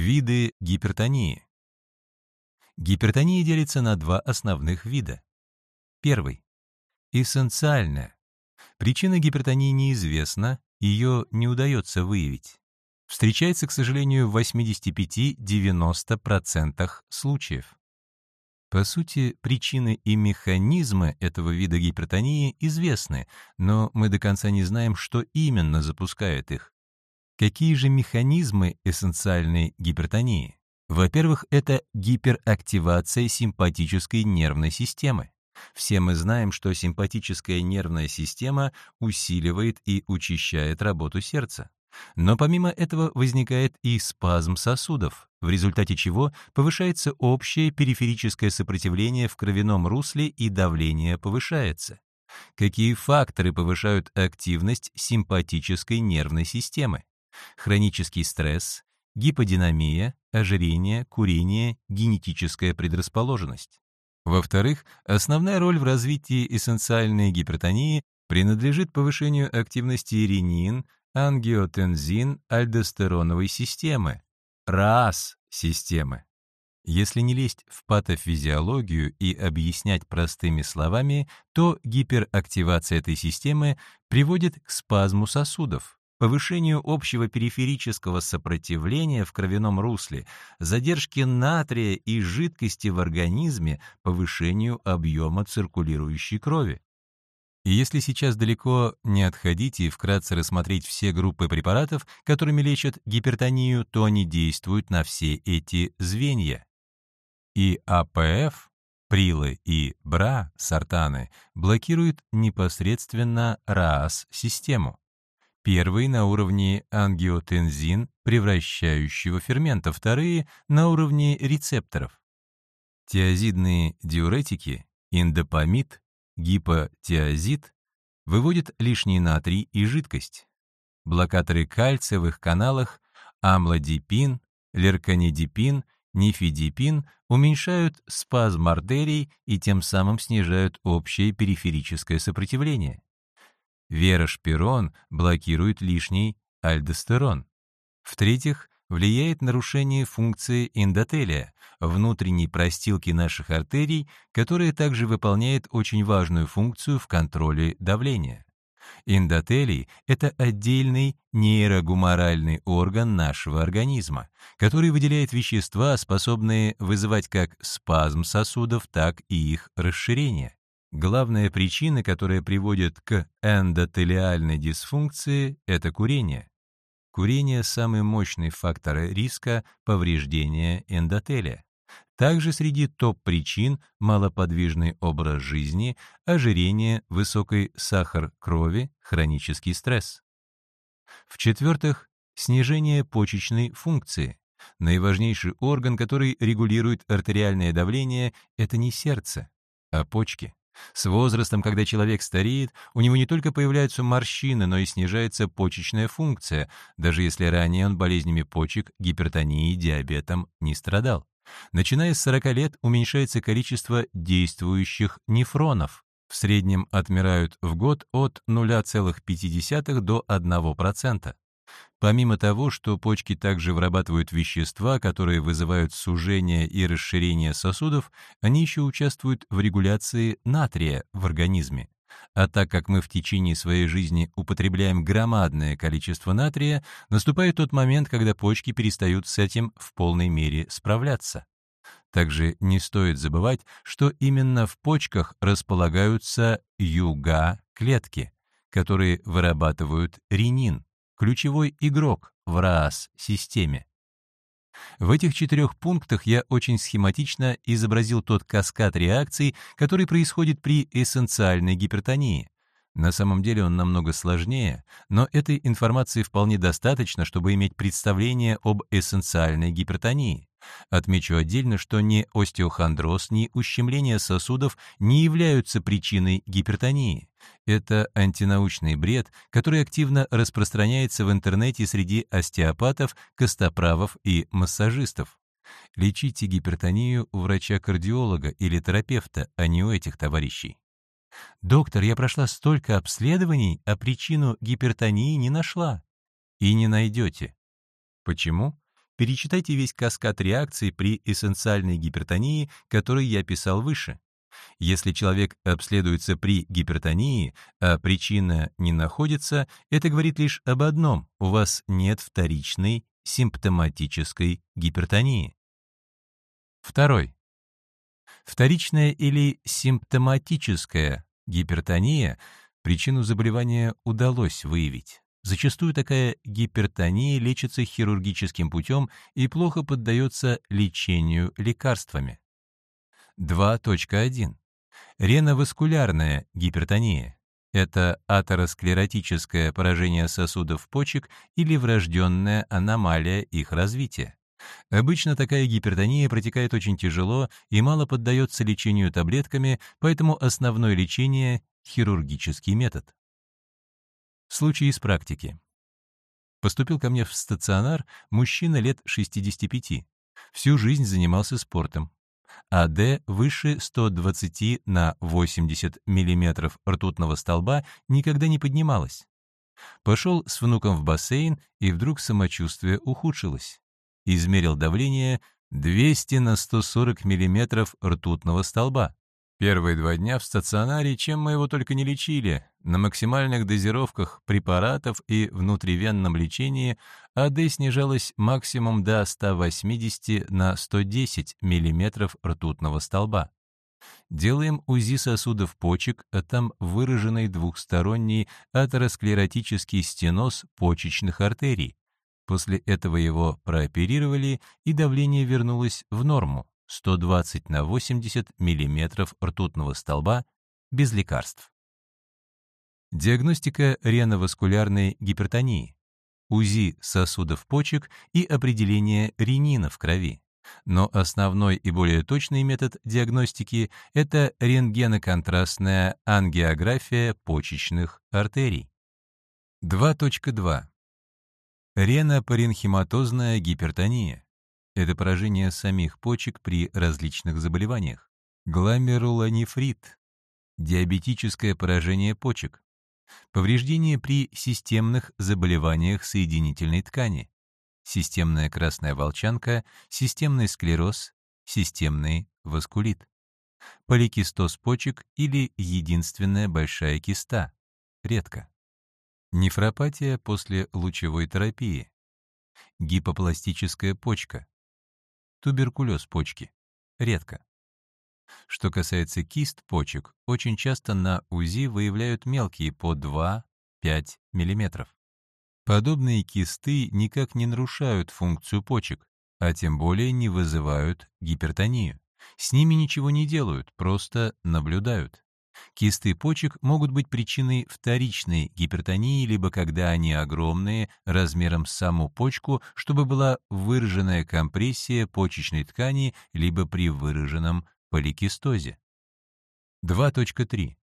Виды гипертонии. Гипертония делится на два основных вида. Первый. Эссенциальная. Причина гипертонии неизвестна, ее не удается выявить. Встречается, к сожалению, в 85-90% случаев. По сути, причины и механизмы этого вида гипертонии известны, но мы до конца не знаем, что именно запускает их. Какие же механизмы эссенциальной гипертонии? Во-первых, это гиперактивация симпатической нервной системы. Все мы знаем, что симпатическая нервная система усиливает и учащает работу сердца. Но помимо этого возникает и спазм сосудов, в результате чего повышается общее периферическое сопротивление в кровяном русле и давление повышается. Какие факторы повышают активность симпатической нервной системы? Хронический стресс, гиподинамия, ожирение, курение, генетическая предрасположенность. Во-вторых, основная роль в развитии эссенциальной гипертонии принадлежит повышению активности ренин, ангиотензин альдостероновой системы, РААС-системы. Если не лезть в патофизиологию и объяснять простыми словами, то гиперактивация этой системы приводит к спазму сосудов, повышению общего периферического сопротивления в кровяном русле, задержке натрия и жидкости в организме, повышению объема циркулирующей крови. И если сейчас далеко не отходить и вкратце рассмотреть все группы препаратов, которыми лечат гипертонию, то они действуют на все эти звенья. И АПФ, прилы и БРА, сортаны, блокируют непосредственно РААС-систему. Первый на уровне ангиотензин, превращающего фермента, вторые на уровне рецепторов. Тиазидные диуретики, индопамид, гипотиазид выводят лишний натрий и жидкость. Блокаторы кальция в их каналах амлодипин, лерканидипин, нифидипин уменьшают спазм артерий и тем самым снижают общее периферическое сопротивление. Верошпирон блокирует лишний альдостерон. В-третьих, влияет нарушение функции эндотелия, внутренней простилки наших артерий, которая также выполняет очень важную функцию в контроле давления. Эндотелий — это отдельный нейрогуморальный орган нашего организма, который выделяет вещества, способные вызывать как спазм сосудов, так и их расширение. Главная причина, которая приводит к эндотелиальной дисфункции, это курение. Курение – самый мощный фактор риска повреждения эндотелия. Также среди топ-причин малоподвижный образ жизни, ожирение, высокий сахар крови, хронический стресс. В-четвертых, снижение почечной функции. Наиважнейший орган, который регулирует артериальное давление, это не сердце, а почки. С возрастом, когда человек стареет, у него не только появляются морщины, но и снижается почечная функция, даже если ранее он болезнями почек, гипертонией, диабетом не страдал. Начиная с 40 лет уменьшается количество действующих нефронов. В среднем отмирают в год от 0,5 до 1%. Помимо того, что почки также вырабатывают вещества, которые вызывают сужение и расширение сосудов, они еще участвуют в регуляции натрия в организме. А так как мы в течение своей жизни употребляем громадное количество натрия, наступает тот момент, когда почки перестают с этим в полной мере справляться. Также не стоит забывать, что именно в почках располагаются юга-клетки, которые вырабатывают ренин ключевой игрок в РААС-системе. В этих четырех пунктах я очень схематично изобразил тот каскад реакций, который происходит при эссенциальной гипертонии. На самом деле он намного сложнее, но этой информации вполне достаточно, чтобы иметь представление об эссенциальной гипертонии. Отмечу отдельно, что ни остеохондроз, ни ущемление сосудов не являются причиной гипертонии. Это антинаучный бред, который активно распространяется в интернете среди остеопатов, костоправов и массажистов. Лечите гипертонию у врача-кардиолога или терапевта, а не у этих товарищей. «Доктор, я прошла столько обследований, а причину гипертонии не нашла». И не найдете. Почему? Перечитайте весь каскад реакций при эссенциальной гипертонии, который я писал выше. Если человек обследуется при гипертонии, а причина не находится, это говорит лишь об одном – у вас нет вторичной симптоматической гипертонии. Второй. Вторичная или симптоматическая гипертония причину заболевания удалось выявить. Зачастую такая гипертония лечится хирургическим путем и плохо поддается лечению лекарствами. 2.1. Реноваскулярная гипертония. Это атеросклеротическое поражение сосудов почек или врожденная аномалия их развития. Обычно такая гипертония протекает очень тяжело и мало поддается лечению таблетками, поэтому основное лечение — хирургический метод. Случай из практики. Поступил ко мне в стационар мужчина лет 65. Всю жизнь занимался спортом. АД выше 120 на 80 мм ртутного столба никогда не поднималась. Пошел с внуком в бассейн, и вдруг самочувствие ухудшилось. Измерил давление 200 на 140 мм ртутного столба. Первые два дня в стационаре, чем мы его только не лечили, на максимальных дозировках препаратов и внутривенном лечении АД снижалась максимум до 180 на 110 мм ртутного столба. Делаем УЗИ сосудов почек, а там выраженный двухсторонний атеросклеротический стеноз почечных артерий. После этого его прооперировали, и давление вернулось в норму. 120 на 80 мм ртутного столба без лекарств. Диагностика реноваскулярной гипертонии, УЗИ сосудов почек и определение ренина в крови. Но основной и более точный метод диагностики – это рентгеноконтрастная ангиография почечных артерий. 2.2. Ренопаренхиматозная гипертония. Это поражение самих почек при различных заболеваниях. Гломерулонефрит, диабетическое поражение почек, повреждение при системных заболеваниях соединительной ткани, системная красная волчанка, системный склероз, системный васкулит, поликистоз почек или единственная большая киста, редко, нефропатия после лучевой терапии, гипопластическая почка, Туберкулез почки. Редко. Что касается кист почек, очень часто на УЗИ выявляют мелкие по 2-5 мм. Подобные кисты никак не нарушают функцию почек, а тем более не вызывают гипертонию. С ними ничего не делают, просто наблюдают. Кисты почек могут быть причиной вторичной гипертонии, либо когда они огромные, размером с саму почку, чтобы была выраженная компрессия почечной ткани, либо при выраженном поликистозе. 2.3.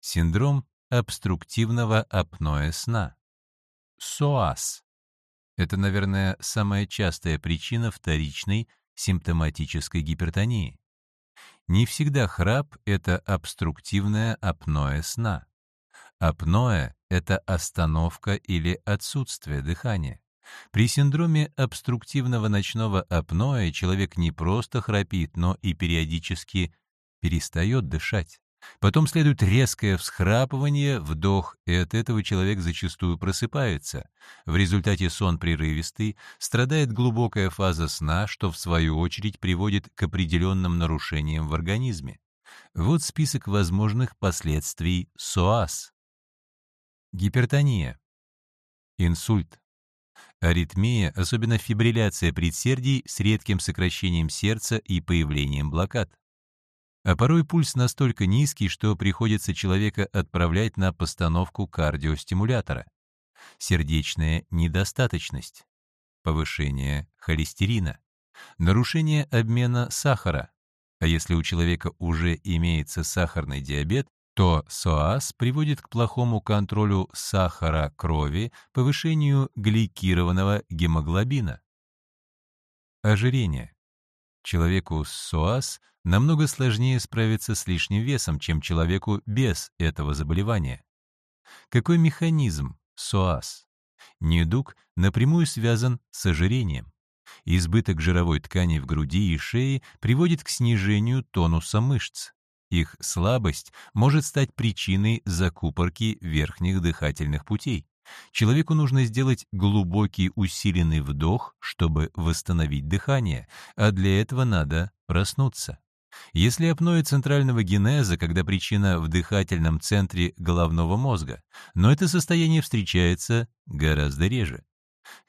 Синдром обструктивного апноэ сна. СОАС. Это, наверное, самая частая причина вторичной симптоматической гипертонии. Не всегда храп — это обструктивное апноэ сна. Апноэ — это остановка или отсутствие дыхания. При синдроме обструктивного ночного апноэ человек не просто храпит, но и периодически перестает дышать. Потом следует резкое всхрапывание, вдох, и от этого человек зачастую просыпается. В результате сон прерывистый, страдает глубокая фаза сна, что в свою очередь приводит к определенным нарушениям в организме. Вот список возможных последствий СОАС. Гипертония. Инсульт. Аритмия, особенно фибрилляция предсердий с редким сокращением сердца и появлением блокад а порой пульс настолько низкий, что приходится человека отправлять на постановку кардиостимулятора. Сердечная недостаточность, повышение холестерина, нарушение обмена сахара. А если у человека уже имеется сахарный диабет, то СОАС приводит к плохому контролю сахара крови, повышению гликированного гемоглобина. Ожирение. Человеку с СОАС намного сложнее справиться с лишним весом, чем человеку без этого заболевания. Какой механизм СОАС? Недуг напрямую связан с ожирением. Избыток жировой ткани в груди и шее приводит к снижению тонуса мышц. Их слабость может стать причиной закупорки верхних дыхательных путей. Человеку нужно сделать глубокий усиленный вдох, чтобы восстановить дыхание, а для этого надо проснуться. Если апноэ центрального генеза, когда причина в дыхательном центре головного мозга, но это состояние встречается гораздо реже.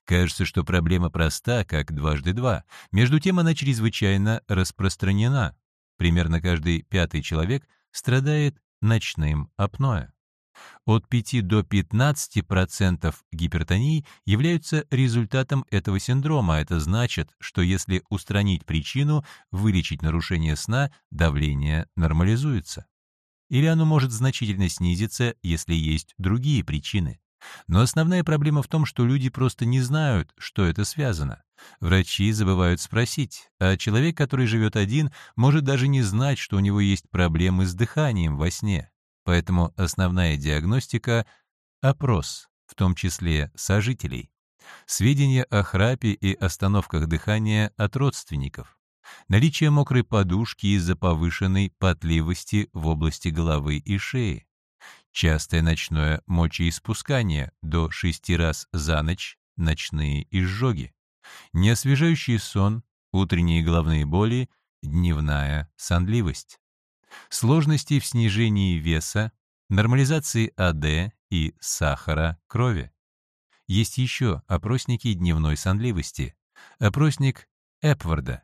Кажется, что проблема проста, как дважды два. Между тем она чрезвычайно распространена. Примерно каждый пятый человек страдает ночным апноэ. От 5 до 15% гипертонии являются результатом этого синдрома. Это значит, что если устранить причину, вылечить нарушение сна, давление нормализуется. Или оно может значительно снизиться, если есть другие причины. Но основная проблема в том, что люди просто не знают, что это связано. Врачи забывают спросить, а человек, который живет один, может даже не знать, что у него есть проблемы с дыханием во сне. Поэтому основная диагностика — опрос, в том числе сожителей. Сведения о храпе и остановках дыхания от родственников. Наличие мокрой подушки из-за повышенной потливости в области головы и шеи Частое ночное мочеиспускание до 6 раз за ночь, ночные изжоги. Неосвежающий сон, утренние головные боли, дневная сонливость. Сложности в снижении веса, нормализации АД и сахара крови. Есть еще опросники дневной сонливости. Опросник Эпварда.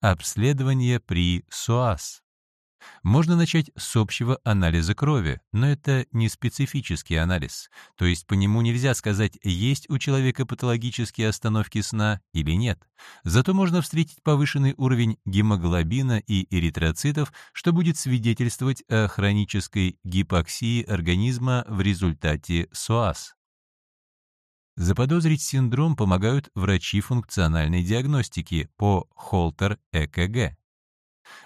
Обследование при СОАС. Можно начать с общего анализа крови, но это не специфический анализ, то есть по нему нельзя сказать, есть у человека патологические остановки сна или нет. Зато можно встретить повышенный уровень гемоглобина и эритроцитов, что будет свидетельствовать о хронической гипоксии организма в результате СОАС. Заподозрить синдром помогают врачи функциональной диагностики по Холтер-ЭКГ.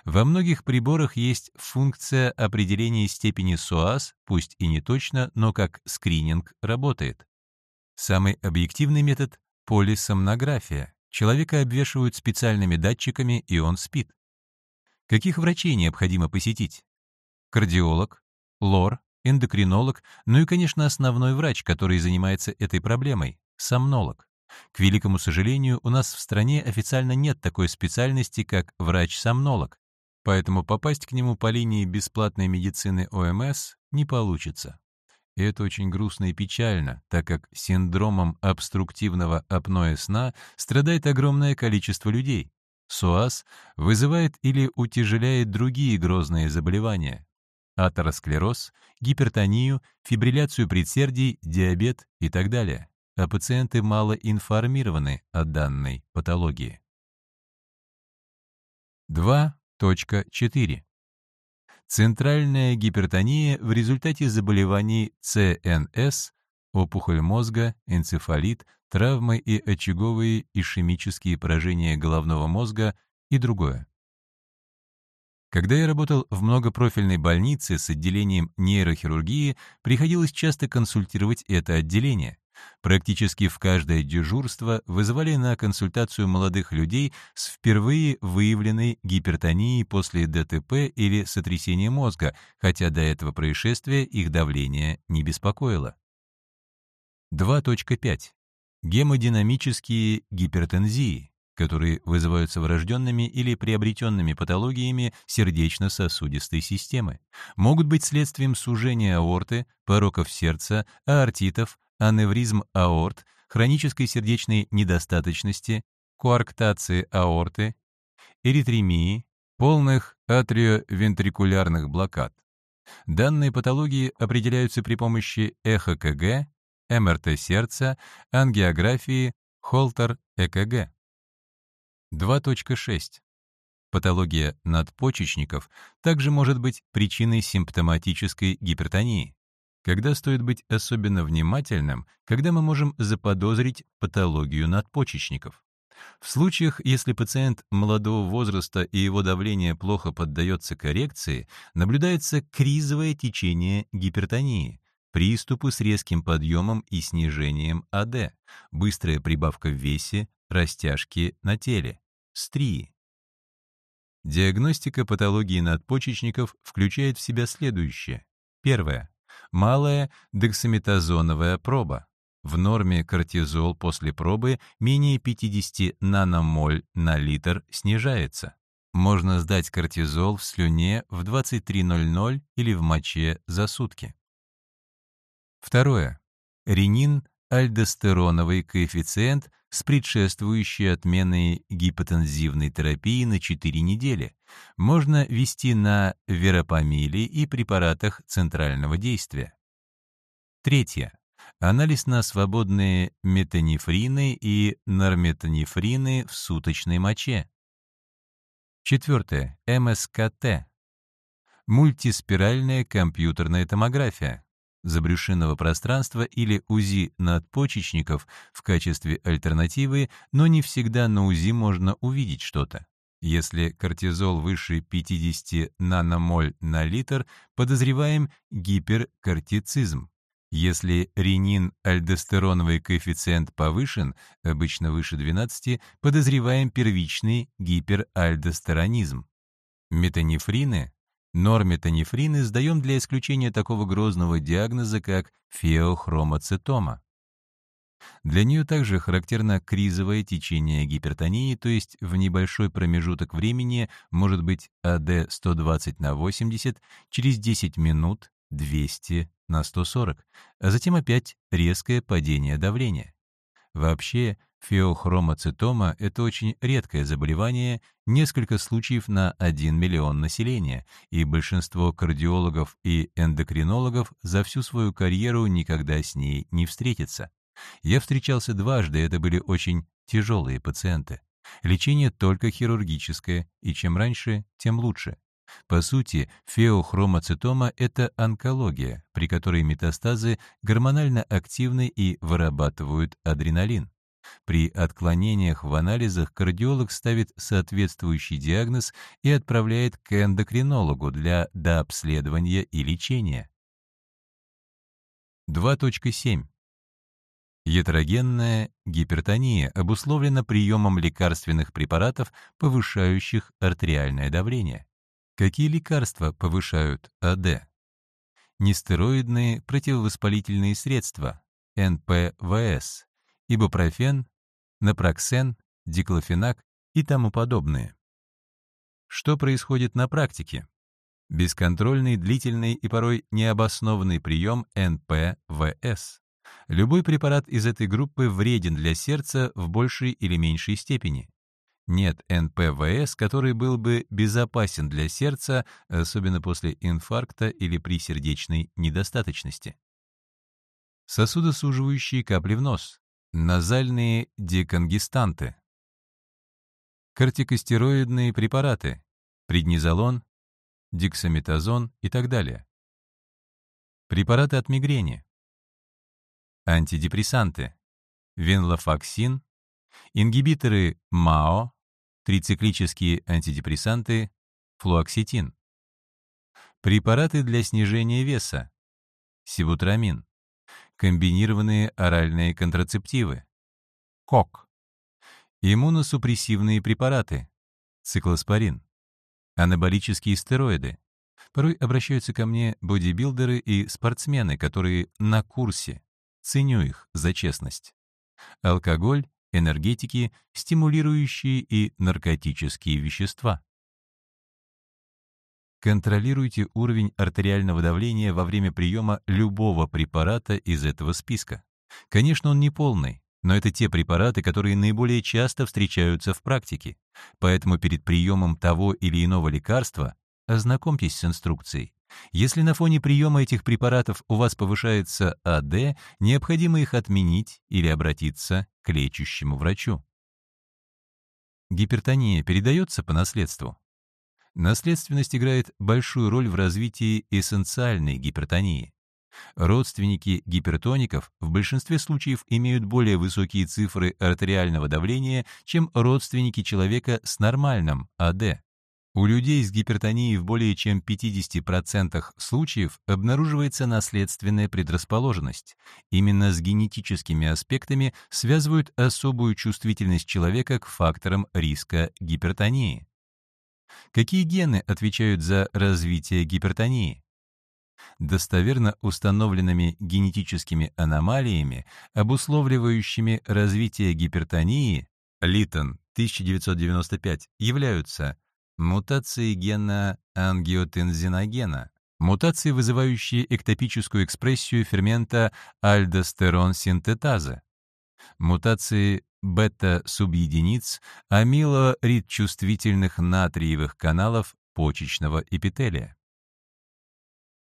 Во многих приборах есть функция определения степени СОАС, пусть и не точно, но как скрининг работает. Самый объективный метод — полисомнография. Человека обвешивают специальными датчиками, и он спит. Каких врачей необходимо посетить? Кардиолог, лор, эндокринолог, ну и, конечно, основной врач, который занимается этой проблемой — сомнолог. К великому сожалению, у нас в стране официально нет такой специальности, как врач-сомнолог, поэтому попасть к нему по линии бесплатной медицины ОМС не получится. И это очень грустно и печально, так как синдромом обструктивного апноэ сна страдает огромное количество людей. СОАС вызывает или утяжеляет другие грозные заболевания — атеросклероз, гипертонию, фибрилляцию предсердий, диабет и так далее а пациенты мало информированы о данной патологии. 2.4. Центральная гипертония в результате заболеваний ЦНС, опухоль мозга, энцефалит, травмы и очаговые ишемические поражения головного мозга и другое. Когда я работал в многопрофильной больнице с отделением нейрохирургии, приходилось часто консультировать это отделение. Практически в каждое дежурство вызывали на консультацию молодых людей с впервые выявленной гипертонией после ДТП или сотрясения мозга, хотя до этого происшествия их давление не беспокоило. 2.5. Гемодинамические гипертензии, которые вызываются врожденными или приобретенными патологиями сердечно-сосудистой системы, могут быть следствием сужения аорты, пороков сердца, аортитов, аневризм аорт, хронической сердечной недостаточности, коарктации аорты, эритремии, полных атриовентрикулярных блокад. Данные патологии определяются при помощи ЭХКГ, МРТ сердца, ангиографии, Холтер-ЭКГ. 2.6. Патология надпочечников также может быть причиной симптоматической гипертонии. Когда стоит быть особенно внимательным, когда мы можем заподозрить патологию надпочечников. В случаях, если пациент молодого возраста и его давление плохо поддается коррекции, наблюдается кризовое течение гипертонии. приступы с резким подъемом и снижением АД, быстрая прибавка в весе, растяжки на теле, стрии. Диагностика патологии надпочечников включает в себя следующее. Первое. Малая дексаметазоновая проба. В норме кортизол после пробы менее 50 наномоль на литр снижается. Можно сдать кортизол в слюне в 23.00 или в моче за сутки. Второе. Ренин альдостероновый коэффициент с предшествующей отменой гипотензивной терапии на 4 недели. Можно вести на веропамиле и препаратах центрального действия. Третье. Анализ на свободные метанефрины и норметанефрины в суточной моче. Четвертое. МСКТ. Мультиспиральная компьютерная томография забрюшинного пространства или УЗИ надпочечников в качестве альтернативы, но не всегда на УЗИ можно увидеть что-то. Если кортизол выше 50 наномоль на литр, подозреваем гиперкортицизм. Если ренин-альдостероновый коэффициент повышен, обычно выше 12, подозреваем первичный гиперальдостеронизм. Метанефрины Норметанефрины сдаем для исключения такого грозного диагноза, как феохромоцитома. Для нее также характерно кризовое течение гипертонии, то есть в небольшой промежуток времени может быть АД 120 на 80, через 10 минут 200 на 140, а затем опять резкое падение давления. Вообще, Феохромоцитома — это очень редкое заболевание, несколько случаев на 1 миллион населения, и большинство кардиологов и эндокринологов за всю свою карьеру никогда с ней не встретятся. Я встречался дважды, это были очень тяжелые пациенты. Лечение только хирургическое, и чем раньше, тем лучше. По сути, феохромоцитома — это онкология, при которой метастазы гормонально активны и вырабатывают адреналин. При отклонениях в анализах кардиолог ставит соответствующий диагноз и отправляет к эндокринологу для дообследования и лечения. 2.7. Ятрогенная гипертония обусловлена приемом лекарственных препаратов, повышающих артериальное давление. Какие лекарства повышают АД? Нестероидные противовоспалительные средства, НПВС, ибупрофен, напроксен, диклофенак и тому подобное. Что происходит на практике? Бесконтрольный, длительный и порой необоснованный прием НПВС. Любой препарат из этой группы вреден для сердца в большей или меньшей степени. Нет НПВС, который был бы безопасен для сердца, особенно после инфаркта или при сердечной недостаточности. Сосудосуживающие капли в нос. Назальные деконгестанты. Кортикостероидные препараты. Преднизолон, дексаметазон и так далее. Препараты от мигрени. Антидепрессанты. Венлофаксин, ингибиторы МАО, трициклические антидепрессанты, флуоксетин. Препараты для снижения веса. Сибутрамин комбинированные оральные контрацептивы, КОК, иммуносупрессивные препараты, циклоспорин, анаболические стероиды. Порой обращаются ко мне бодибилдеры и спортсмены, которые на курсе. Ценю их за честность. Алкоголь, энергетики, стимулирующие и наркотические вещества. Контролируйте уровень артериального давления во время приема любого препарата из этого списка. Конечно, он не полный, но это те препараты, которые наиболее часто встречаются в практике. Поэтому перед приемом того или иного лекарства ознакомьтесь с инструкцией. Если на фоне приема этих препаратов у вас повышается АД, необходимо их отменить или обратиться к лечащему врачу. Гипертония передается по наследству? Наследственность играет большую роль в развитии эссенциальной гипертонии. Родственники гипертоников в большинстве случаев имеют более высокие цифры артериального давления, чем родственники человека с нормальным АД. У людей с гипертонией в более чем 50% случаев обнаруживается наследственная предрасположенность. Именно с генетическими аспектами связывают особую чувствительность человека к факторам риска гипертонии. Какие гены отвечают за развитие гипертонии? Достоверно установленными генетическими аномалиями, обусловливающими развитие гипертонии, Литтон, 1995, являются Мутации гена ангиотензиногена. Мутации, вызывающие эктопическую экспрессию фермента альдостерон-синтетазы. Мутации бета-субъединиц амилорид-чувствительных натриевых каналов почечного эпителия.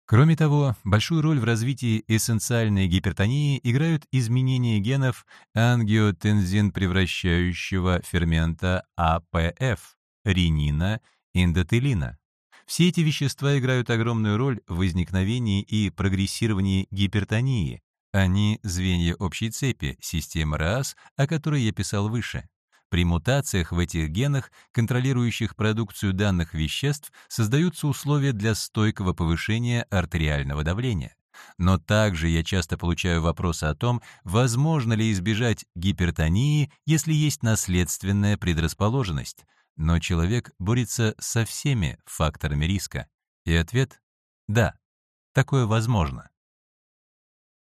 Кроме того, большую роль в развитии эссенциальной гипертонии играют изменения генов ангиотензин превращающего фермента АПФ, ренина, эндотелина. Все эти вещества играют огромную роль в возникновении и прогрессировании гипертонии. Они — звенья общей цепи, системы РААС, о которой я писал выше. При мутациях в этих генах, контролирующих продукцию данных веществ, создаются условия для стойкого повышения артериального давления. Но также я часто получаю вопросы о том, возможно ли избежать гипертонии, если есть наследственная предрасположенность. Но человек борется со всеми факторами риска. И ответ — да, такое возможно.